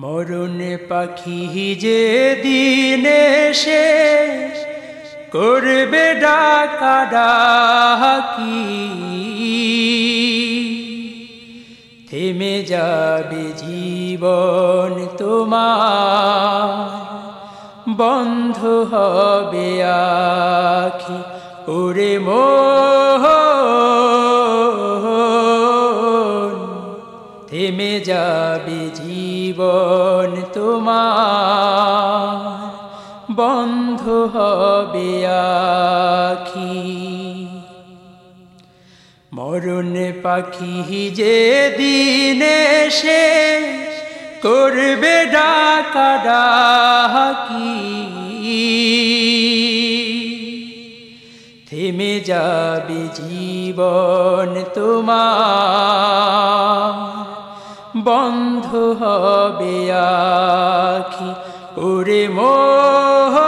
মরণ পাখি যে দিনে সে করবে ডাকা ডাকি। থেমে যাবে জীবন তোমার, বন্ধ হবে আখি ওরে মোহ থেমে যাবে জীবন তোমার বন্ধ হবে আখি। মরণ পাখি যে দিনে সে করবে ডাকা ডাকি। থেমে যাবে জীবন তোমার বন্ধ হবে আখি। ওরে মোহ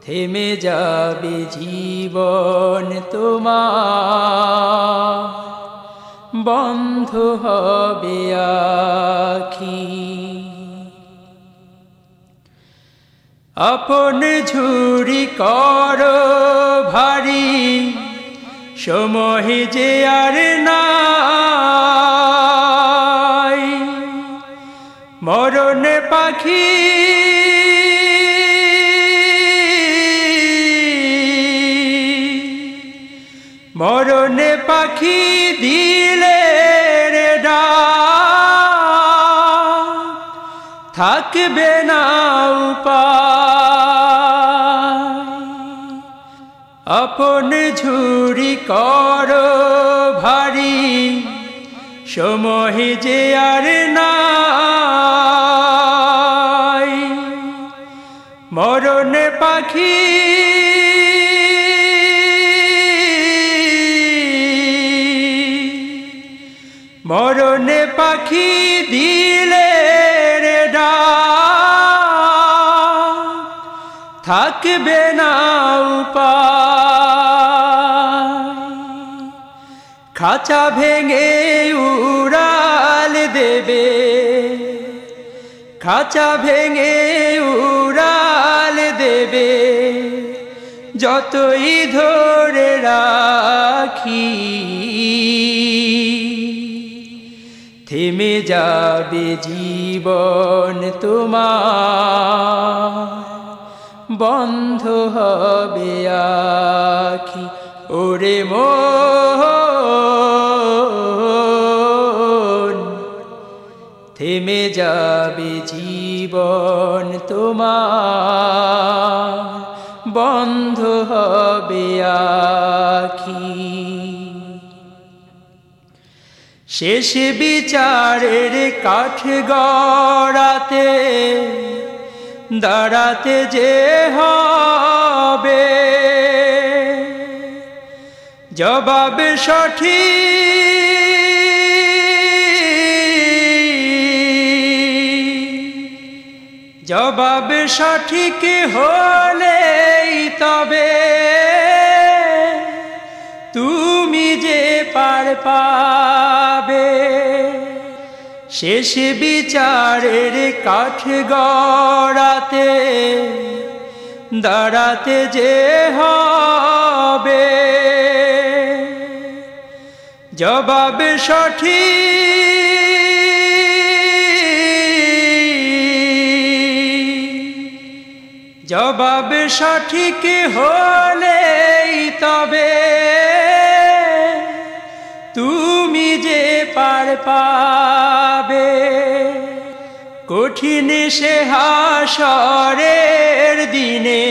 থেমে যাবে জীবন তোমার। বন্ধ হবে আখি। আপন ঝুরি কর ভারী সময় যে আর নাই। মরণ পাখি মরণ পাখি দিলে রে থাকবে না উপায়। আপন ঝুরি কর ভারী সময় যে আর নাই। মরণ পাখি মরণ পাখি দিলে থাকবে না খাঁচা ভেঙে উড়াল দেবে। খাঁচা ভেঙে উড়াল দেবে। যতই ধরে রাখি, থেমে যাবে জীবন তোমার। বন্ধ হবে আখি। ওরে মোহ থেমে যাবে জীবন তোমার। বন্ধ হবে আখি। শেষ বিচারের কাঠ গড়াতে দাঁড়াতে যে হবে। জবাব সঠিক। জবাব সঠিক হলেই তবে তুমি যে পার পাবে। শেষ বিচারের কাঠ গড়াতে দাঁড়াতে যে হবে। জবাব সঠিক। জবাব সঠিক হলেই তবে পার পাবে। কঠিন সে হাসরের দিনে,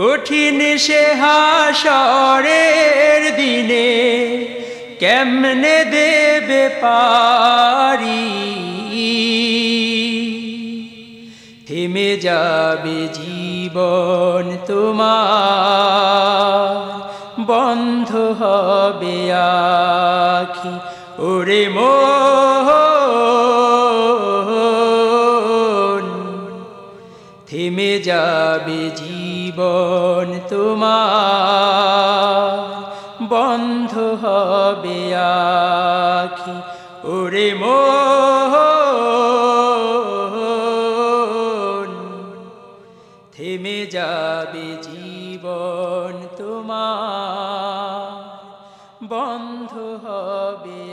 কঠিন সে হাসরের দিনে কেমনে দেবে পারি? থেমে যাবে জীবন তোমার। বন্ধ হবে আখি। ওরে মো থেমে যাবে জীবন তোমার। বন্ধ হবে আখি। ওরে মোহন বন্ধ হবে।